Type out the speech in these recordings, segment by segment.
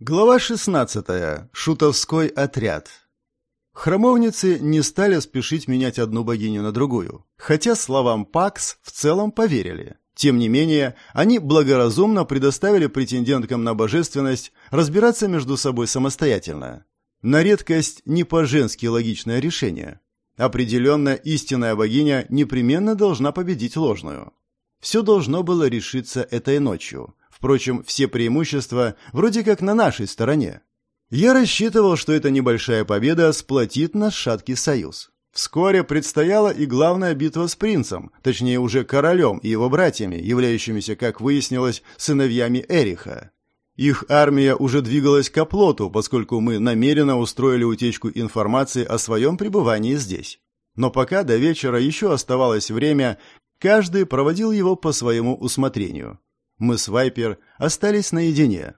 Глава 16. Шутовской отряд. Храмовницы не стали спешить менять одну богиню на другую, хотя словам Пакс в целом поверили. Тем не менее, они благоразумно предоставили претенденткам на божественность разбираться между собой самостоятельно. На редкость не по-женски логичное решение. Определенно, истинная богиня непременно должна победить ложную. Все должно было решиться этой ночью, Впрочем, все преимущества вроде как на нашей стороне. Я рассчитывал, что эта небольшая победа сплотит наш шаткий союз. Вскоре предстояла и главная битва с принцем, точнее уже королем и его братьями, являющимися, как выяснилось, сыновьями Эриха. Их армия уже двигалась к оплоту, поскольку мы намеренно устроили утечку информации о своем пребывании здесь. Но пока до вечера еще оставалось время, каждый проводил его по своему усмотрению. Мы с Вайпер остались наедине.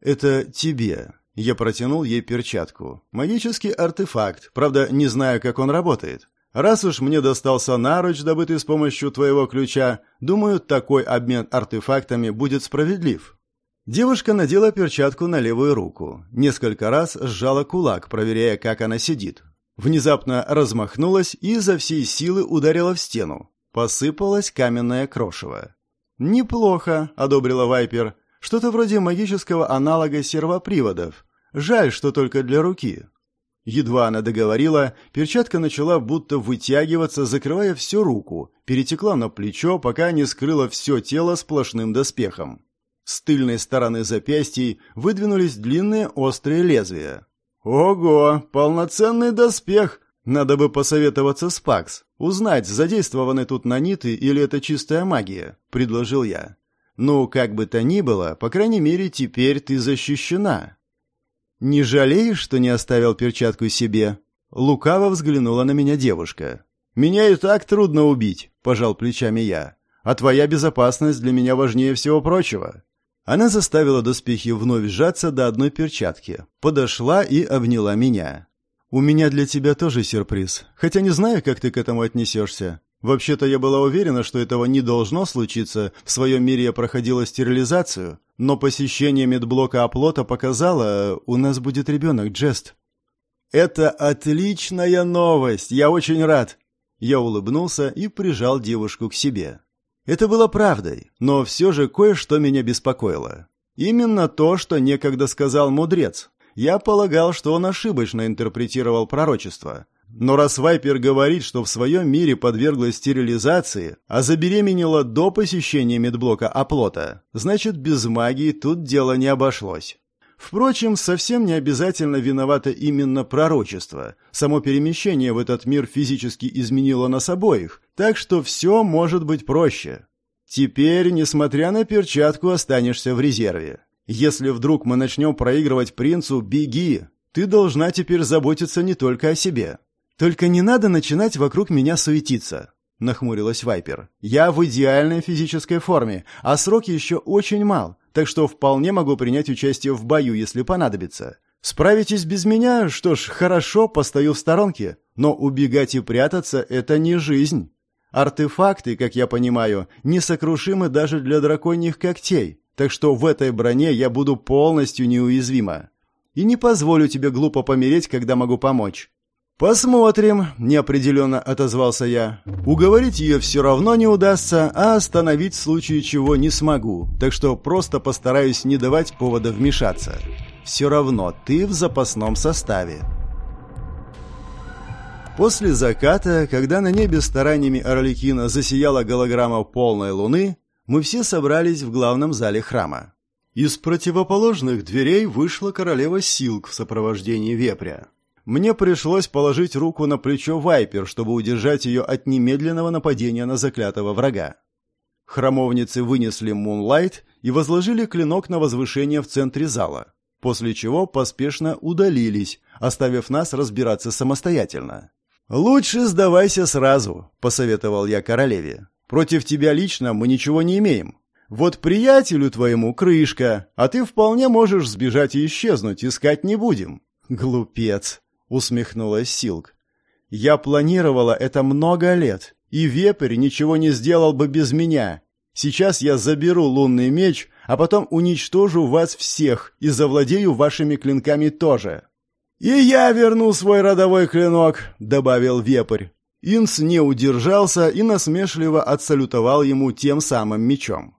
«Это тебе». Я протянул ей перчатку. Магический артефакт, правда, не знаю, как он работает. Раз уж мне достался наруч, добытый с помощью твоего ключа, думаю, такой обмен артефактами будет справедлив. Девушка надела перчатку на левую руку. Несколько раз сжала кулак, проверяя, как она сидит. Внезапно размахнулась и изо всей силы ударила в стену. Посыпалось каменное крошево. «Неплохо», — одобрила Вайпер. «Что-то вроде магического аналога сервоприводов. Жаль, что только для руки». Едва она договорила, перчатка начала будто вытягиваться, закрывая всю руку, перетекла на плечо, пока не скрыла все тело сплошным доспехом. С тыльной стороны запястий выдвинулись длинные острые лезвия. «Ого! Полноценный доспех! Надо бы посоветоваться с Пакс, узнать, задействованы тут наниты или это чистая магия, предложил я. Ну, как бы то ни было, по крайней мере, теперь ты защищена. Не жалеешь, что не оставил перчатку себе? Лукаво взглянула на меня девушка. Меня и так трудно убить, пожал плечами я. А твоя безопасность для меня важнее всего прочего. Она заставила доспехи вновь сжаться до одной перчатки, подошла и обняла меня. «У меня для тебя тоже сюрприз, хотя не знаю, как ты к этому отнесешься. Вообще-то я была уверена, что этого не должно случиться, в своем мире я проходила стерилизацию, но посещение медблока оплота показало, у нас будет ребенок, Джест». «Это отличная новость, я очень рад!» Я улыбнулся и прижал девушку к себе. Это было правдой, но все же кое-что меня беспокоило. Именно то, что некогда сказал мудрец, я полагал, что он ошибочно интерпретировал пророчество. Но раз Вайпер говорит, что в своем мире подверглась стерилизации, а забеременела до посещения медблока оплота, значит, без магии тут дело не обошлось. Впрочем, совсем не обязательно виновато именно пророчество. Само перемещение в этот мир физически изменило нас обоих, так что все может быть проще. Теперь, несмотря на перчатку, останешься в резерве. Если вдруг мы начнем проигрывать принцу, беги. Ты должна теперь заботиться не только о себе. Только не надо начинать вокруг меня суетиться, нахмурилась Вайпер. Я в идеальной физической форме, а срок еще очень мал, так что вполне могу принять участие в бою, если понадобится. Справитесь без меня, что ж, хорошо, постою в сторонке, но убегать и прятаться это не жизнь. Артефакты, как я понимаю, несокрушимы даже для драконьих когтей. Так что в этой броне я буду полностью неуязвима. И не позволю тебе глупо помереть, когда могу помочь. «Посмотрим», — неопределенно отозвался я. «Уговорить ее все равно не удастся, а остановить в случае чего не смогу, так что просто постараюсь не давать повода вмешаться. Все равно ты в запасном составе». После заката, когда на небе стараниями Орликина засияла голограмма полной луны, мы все собрались в главном зале храма. Из противоположных дверей вышла королева Силк в сопровождении вепря. Мне пришлось положить руку на плечо Вайпер, чтобы удержать ее от немедленного нападения на заклятого врага. Храмовницы вынесли Мунлайт и возложили клинок на возвышение в центре зала, после чего поспешно удалились, оставив нас разбираться самостоятельно. «Лучше сдавайся сразу», — посоветовал я королеве. Против тебя лично мы ничего не имеем. Вот приятелю твоему крышка, а ты вполне можешь сбежать и исчезнуть, искать не будем». «Глупец», — усмехнулась Силк. «Я планировала это много лет, и вепрь ничего не сделал бы без меня. Сейчас я заберу лунный меч, а потом уничтожу вас всех и завладею вашими клинками тоже. «И я верну свой родовой клинок», — добавил вепрь. Инс не удержался и насмешливо отсалютовал ему тем самым мечом.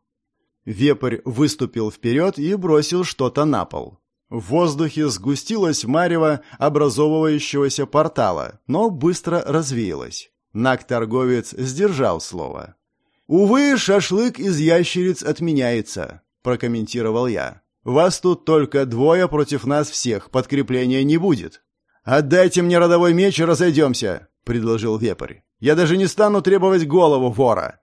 Вепрь выступил вперед и бросил что-то на пол. В воздухе сгустилось марево образовывающегося портала, но быстро развеялось. Наг-торговец сдержал слово. «Увы, шашлык из ящериц отменяется», — прокомментировал я. «Вас тут только двое против нас всех, подкрепления не будет». «Отдайте мне родовой меч и разойдемся», — предложил вепрь. «Я даже не стану требовать голову вора».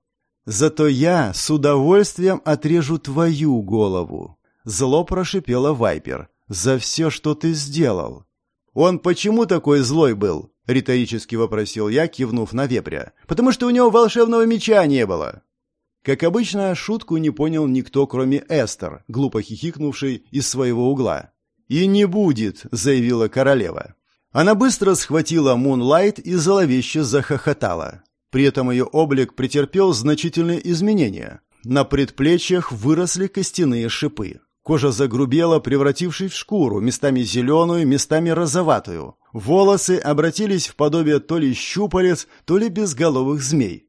«Зато я с удовольствием отрежу твою голову», — зло прошипела Вайпер. «За все, что ты сделал». «Он почему такой злой был?» — риторически вопросил я, кивнув на вепря. «Потому что у него волшебного меча не было». Как обычно, шутку не понял никто, кроме Эстер, глупо хихикнувшей из своего угла. «И не будет», — заявила королева. Она быстро схватила Мунлайт и зловеще захохотала. При этом ее облик претерпел значительные изменения. На предплечьях выросли костяные шипы. Кожа загрубела, превратившись в шкуру, местами зеленую, местами розоватую. Волосы обратились в подобие то ли щупалец, то ли безголовых змей.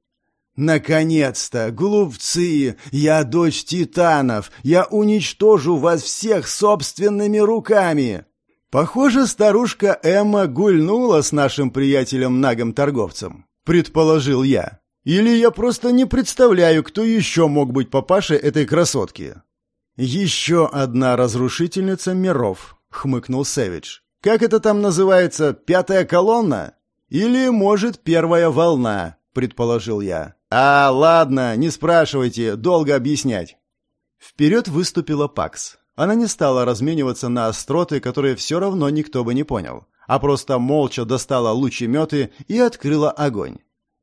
«Наконец-то, глупцы! Я дочь титанов! Я уничтожу вас всех собственными руками!» Похоже, старушка Эмма гульнула с нашим приятелем-нагом-торговцем предположил я. Или я просто не представляю, кто еще мог быть папашей этой красотки. Еще одна разрушительница миров, хмыкнул Сэвидж. Как это там называется? Пятая колонна? Или, может, первая волна, предположил я. А, ладно, не спрашивайте, долго объяснять. Вперед выступила Пакс. Она не стала размениваться на остроты, которые все равно никто бы не понял а просто молча достала лучеметы и открыла огонь.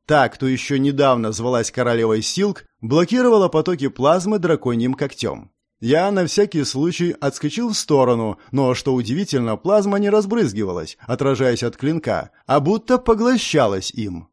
Та, кто еще недавно звалась королевой Силк, блокировала потоки плазмы драконьим когтем. Я на всякий случай отскочил в сторону, но, что удивительно, плазма не разбрызгивалась, отражаясь от клинка, а будто поглощалась им.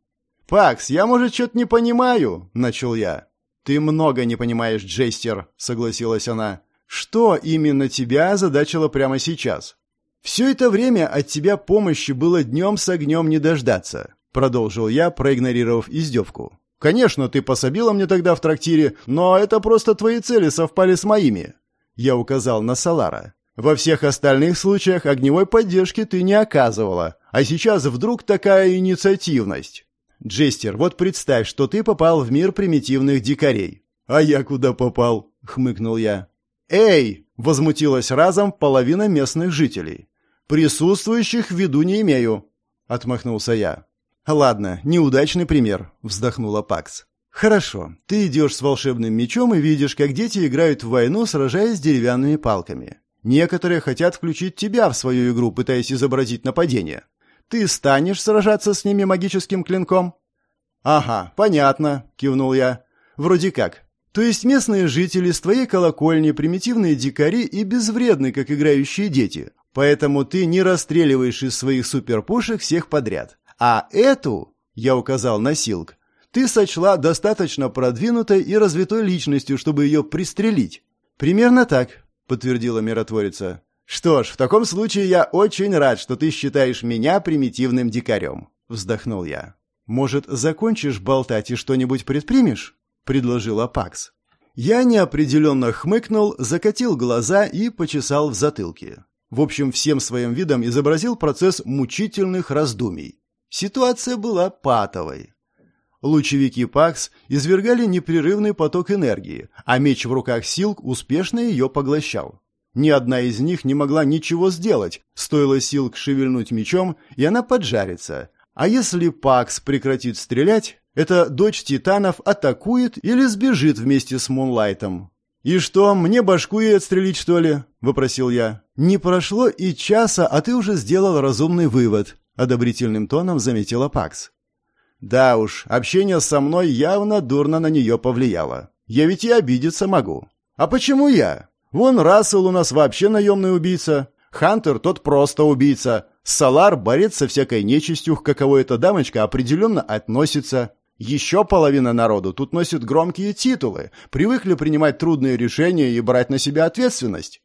«Пакс, я, может, что-то не понимаю?» – начал я. «Ты много не понимаешь, Джейстер», – согласилась она. «Что именно тебя озадачило прямо сейчас?» «Все это время от тебя помощи было днем с огнем не дождаться», — продолжил я, проигнорировав издевку. «Конечно, ты пособила мне тогда в трактире, но это просто твои цели совпали с моими». Я указал на Салара. «Во всех остальных случаях огневой поддержки ты не оказывала, а сейчас вдруг такая инициативность». «Джестер, вот представь, что ты попал в мир примитивных дикарей». «А я куда попал?» — хмыкнул я. «Эй!» — возмутилась разом половина местных жителей. «Присутствующих в виду не имею», — отмахнулся я. «Ладно, неудачный пример», — вздохнула Пакс. «Хорошо, ты идешь с волшебным мечом и видишь, как дети играют в войну, сражаясь с деревянными палками. Некоторые хотят включить тебя в свою игру, пытаясь изобразить нападение. Ты станешь сражаться с ними магическим клинком?» «Ага, понятно», — кивнул я. «Вроде как. То есть местные жители с твоей колокольни примитивные дикари и безвредны, как играющие дети. Поэтому ты не расстреливаешь из своих суперпушек всех подряд. А эту, я указал на Силк, ты сочла достаточно продвинутой и развитой личностью, чтобы ее пристрелить. Примерно так, подтвердила миротворица. Что ж, в таком случае я очень рад, что ты считаешь меня примитивным дикарем, вздохнул я. Может, закончишь болтать и что-нибудь предпримешь? предложила Пакс. Я неопределенно хмыкнул, закатил глаза и почесал в затылке. В общем, всем своим видом изобразил процесс мучительных раздумий. Ситуация была патовой. Лучевики ПАКС извергали непрерывный поток энергии, а меч в руках Силк успешно ее поглощал. Ни одна из них не могла ничего сделать, стоило Силк шевельнуть мечом, и она поджарится. А если ПАКС прекратит стрелять, эта дочь титанов атакует или сбежит вместе с Мунлайтом. «И что, мне башку ей отстрелить, что ли?» – вопросил я. «Не прошло и часа, а ты уже сделал разумный вывод», – одобрительным тоном заметила Пакс. «Да уж, общение со мной явно дурно на нее повлияло. Я ведь и обидеться могу. А почему я? Вон Рассел у нас вообще наемный убийца. Хантер тот просто убийца. Салар борец со всякой нечистью, к каковой эта дамочка определенно относится. Еще половина народу тут носит громкие титулы, привыкли принимать трудные решения и брать на себя ответственность.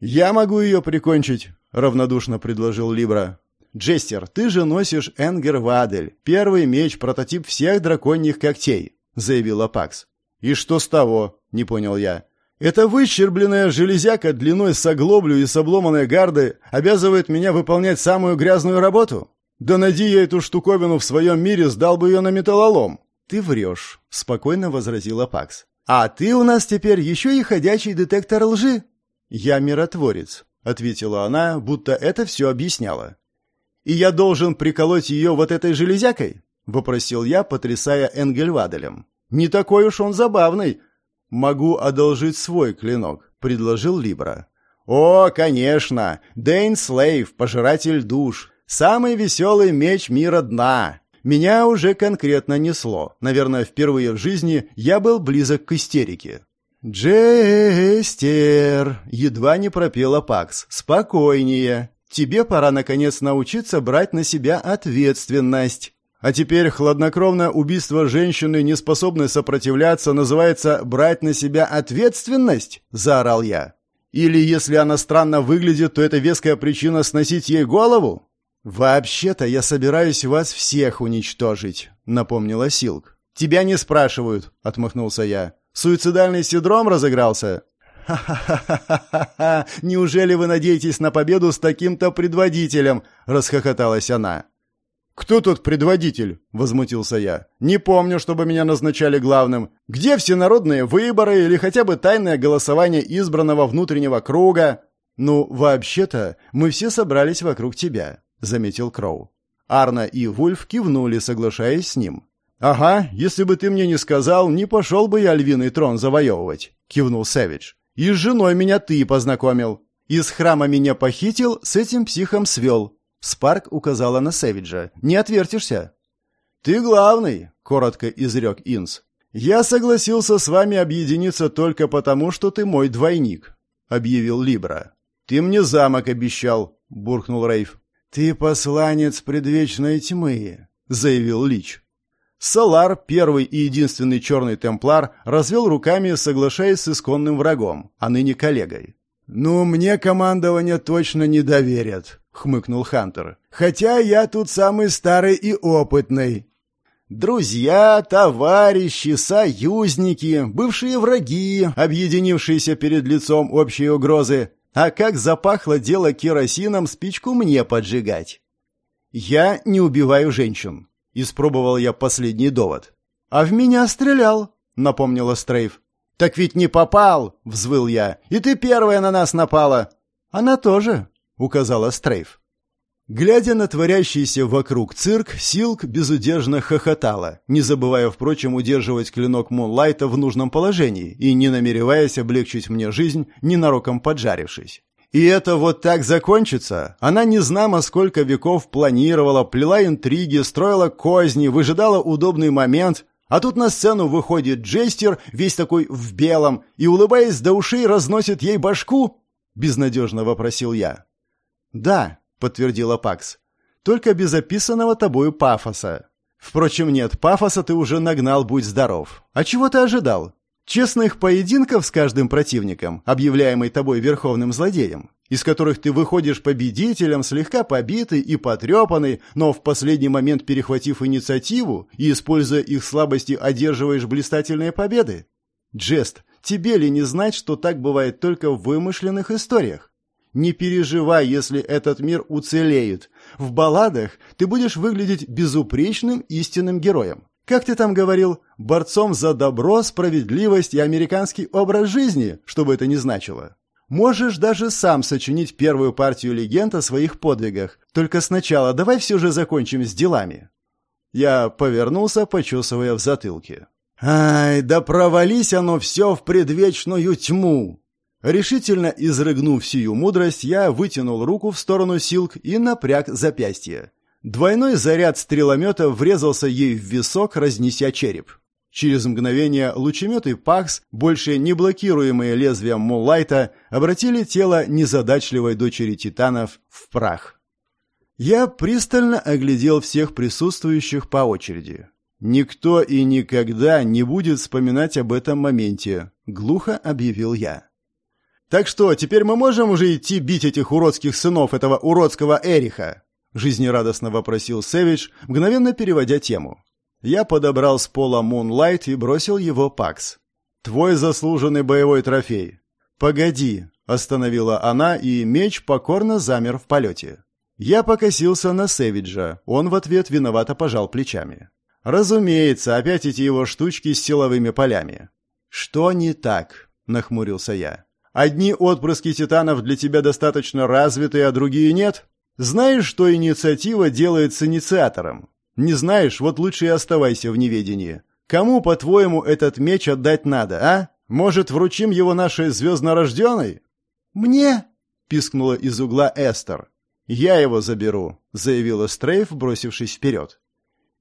«Я могу ее прикончить», — равнодушно предложил Либра. «Джестер, ты же носишь Энгер Вадель, первый меч, прототип всех драконьих когтей», — заявила Пакс. «И что с того?» — не понял я. «Эта выщербленная железяка длиной с оглоблю и с обломанной гардой обязывает меня выполнять самую грязную работу? Да найди я эту штуковину в своем мире, сдал бы ее на металлолом». «Ты врешь», — спокойно возразила Пакс. «А ты у нас теперь еще и ходячий детектор лжи». «Я миротворец», — ответила она, будто это все объясняла. «И я должен приколоть ее вот этой железякой?» — вопросил я, потрясая Энгельваделем. «Не такой уж он забавный». «Могу одолжить свой клинок», — предложил Либра. «О, конечно! Дэйн Слейв, пожиратель душ. Самый веселый меч мира дна. Меня уже конкретно несло. Наверное, впервые в жизни я был близок к истерике. «Джестер!» — едва не пропела Пакс. «Спокойнее. Тебе пора, наконец, научиться брать на себя ответственность. А теперь хладнокровное убийство женщины, не способной сопротивляться, называется «брать на себя ответственность?» — заорал я. «Или, если она странно выглядит, то это веская причина сносить ей голову?» «Вообще-то я собираюсь вас всех уничтожить», — напомнила Силк. «Тебя не спрашивают», — отмахнулся я. Суицидальный синдром разыгрался? «Ха-ха-ха-ха-ха! Неужели вы надеетесь на победу с таким-то предводителем?» — расхохоталась она. «Кто тут предводитель?» — возмутился я. «Не помню, чтобы меня назначали главным. Где всенародные выборы или хотя бы тайное голосование избранного внутреннего круга?» «Ну, вообще-то, мы все собрались вокруг тебя», — заметил Кроу. Арна и Вульф кивнули, соглашаясь с ним. «Ага, если бы ты мне не сказал, не пошел бы я львиный трон завоевывать», — кивнул Сэвидж. «И с женой меня ты познакомил. Из храма меня похитил, с этим психом свел». Спарк указала на Сэвиджа. «Не отвертишься». «Ты главный», — коротко изрек Инс. «Я согласился с вами объединиться только потому, что ты мой двойник», — объявил Либра. «Ты мне замок обещал», — буркнул Рейв. «Ты посланец предвечной тьмы», — заявил Лич. Солар, первый и единственный черный темплар, развел руками, соглашаясь с исконным врагом, а ныне коллегой. «Ну, мне командование точно не доверят», — хмыкнул Хантер. «Хотя я тут самый старый и опытный». Друзья, товарищи, союзники, бывшие враги, объединившиеся перед лицом общей угрозы. А как запахло дело керосином, спичку мне поджигать. Я не убиваю женщин. Испробовал я последний довод. «А в меня стрелял», — напомнила Стрейф. «Так ведь не попал!» — взвыл я. «И ты первая на нас напала!» «Она тоже», — указала Стрейф. Глядя на творящийся вокруг цирк, Силк безудержно хохотала, не забывая, впрочем, удерживать клинок Мунлайта в нужном положении и не намереваясь облегчить мне жизнь, ненароком поджарившись. И это вот так закончится? Она не знамо сколько веков планировала, плела интриги, строила козни, выжидала удобный момент, а тут на сцену выходит Джестер, весь такой в белом, и, улыбаясь до ушей, разносит ей башку? Безнадежно вопросил я. Да, подтвердила Пакс. Только без описанного тобою пафоса. Впрочем, нет, пафоса ты уже нагнал, будь здоров. А чего ты ожидал? Честных поединков с каждым противником, объявляемый тобой верховным злодеем, из которых ты выходишь победителем, слегка побитый и потрепанный, но в последний момент перехватив инициативу и, используя их слабости, одерживаешь блистательные победы? Джест, тебе ли не знать, что так бывает только в вымышленных историях? Не переживай, если этот мир уцелеет. В балладах ты будешь выглядеть безупречным истинным героем. Как ты там говорил, борцом за добро, справедливость и американский образ жизни, что бы это ни значило. Можешь даже сам сочинить первую партию легенд о своих подвигах. Только сначала давай все же закончим с делами. Я повернулся, почесывая в затылке. Ай, да провались оно все в предвечную тьму. Решительно изрыгнув сию мудрость, я вытянул руку в сторону Силк и напряг запястье. Двойной заряд стреломета врезался ей в висок, разнеся череп. Через мгновение лучемет и Пакс, больше не блокируемые лезвием Муллайта, обратили тело незадачливой дочери титанов в прах. Я пристально оглядел всех присутствующих по очереди. «Никто и никогда не будет вспоминать об этом моменте», — глухо объявил я. «Так что, теперь мы можем уже идти бить этих уродских сынов этого уродского Эриха?» — жизнерадостно вопросил Сэвидж, мгновенно переводя тему. Я подобрал с пола Мунлайт и бросил его Пакс. «Твой заслуженный боевой трофей». «Погоди», — остановила она, и меч покорно замер в полете. Я покосился на Сэвиджа, он в ответ виновато пожал плечами. Разумеется, опять эти его штучки с силовыми полями. Что не так? нахмурился я. Одни отпрыски титанов для тебя достаточно развиты, а другие нет? Знаешь, что инициатива делает с инициатором? Не знаешь, вот лучше и оставайся в неведении. Кому, по-твоему, этот меч отдать надо, а? Может, вручим его нашей звезднорожденной? Мне? пискнула из угла Эстер. Я его заберу, заявила Стрейф, бросившись вперед.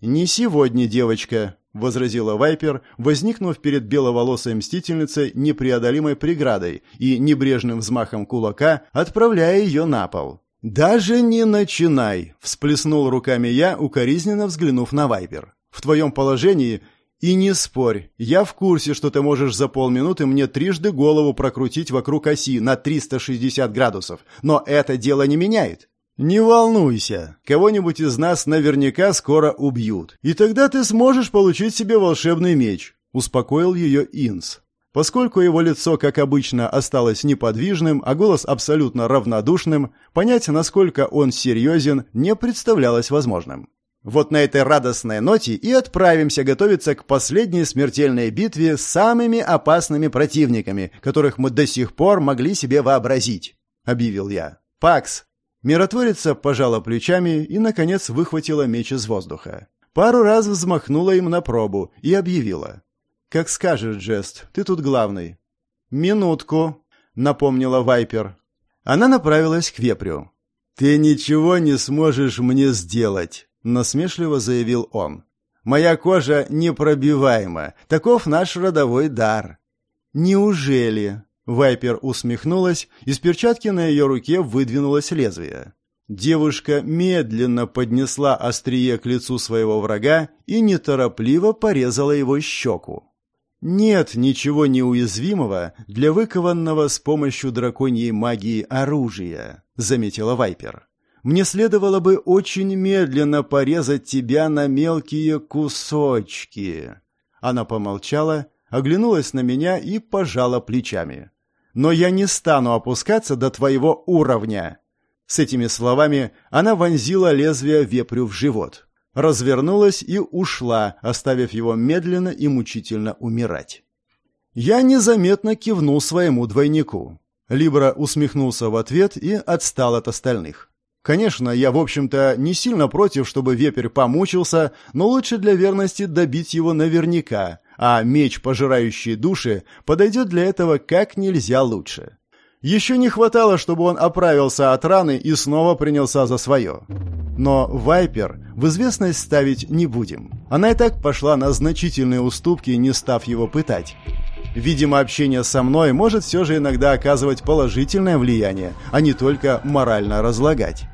«Не сегодня, девочка», — возразила Вайпер, возникнув перед беловолосой мстительницей непреодолимой преградой и небрежным взмахом кулака, отправляя ее на пол. «Даже не начинай!» — всплеснул руками я, укоризненно взглянув на Вайпер. «В твоем положении и не спорь, я в курсе, что ты можешь за полминуты мне трижды голову прокрутить вокруг оси на 360 градусов, но это дело не меняет. «Не волнуйся, кого-нибудь из нас наверняка скоро убьют, и тогда ты сможешь получить себе волшебный меч», — успокоил ее Инс. Поскольку его лицо, как обычно, осталось неподвижным, а голос абсолютно равнодушным, понять, насколько он серьезен, не представлялось возможным. Вот на этой радостной ноте и отправимся готовиться к последней смертельной битве с самыми опасными противниками, которых мы до сих пор могли себе вообразить», — объявил я. «Пакс, Миротворица пожала плечами и, наконец, выхватила меч из воздуха. Пару раз взмахнула им на пробу и объявила. «Как скажешь, Джест, ты тут главный». «Минутку», — напомнила Вайпер. Она направилась к вепрю. «Ты ничего не сможешь мне сделать», — насмешливо заявил он. «Моя кожа непробиваема. Таков наш родовой дар». «Неужели?» Вайпер усмехнулась, из перчатки на ее руке выдвинулось лезвие. Девушка медленно поднесла острие к лицу своего врага и неторопливо порезала его щеку. «Нет ничего неуязвимого для выкованного с помощью драконьей магии оружия», — заметила Вайпер. «Мне следовало бы очень медленно порезать тебя на мелкие кусочки». Она помолчала, оглянулась на меня и пожала плечами но я не стану опускаться до твоего уровня». С этими словами она вонзила лезвие вепрю в живот, развернулась и ушла, оставив его медленно и мучительно умирать. Я незаметно кивнул своему двойнику. Либра усмехнулся в ответ и отстал от остальных. Конечно, я, в общем-то, не сильно против, чтобы вепрь помучился, но лучше для верности добить его наверняка, а меч, пожирающий души, подойдет для этого как нельзя лучше. Еще не хватало, чтобы он оправился от раны и снова принялся за свое. Но Вайпер в известность ставить не будем. Она и так пошла на значительные уступки, не став его пытать. Видимо, общение со мной может все же иногда оказывать положительное влияние, а не только морально разлагать.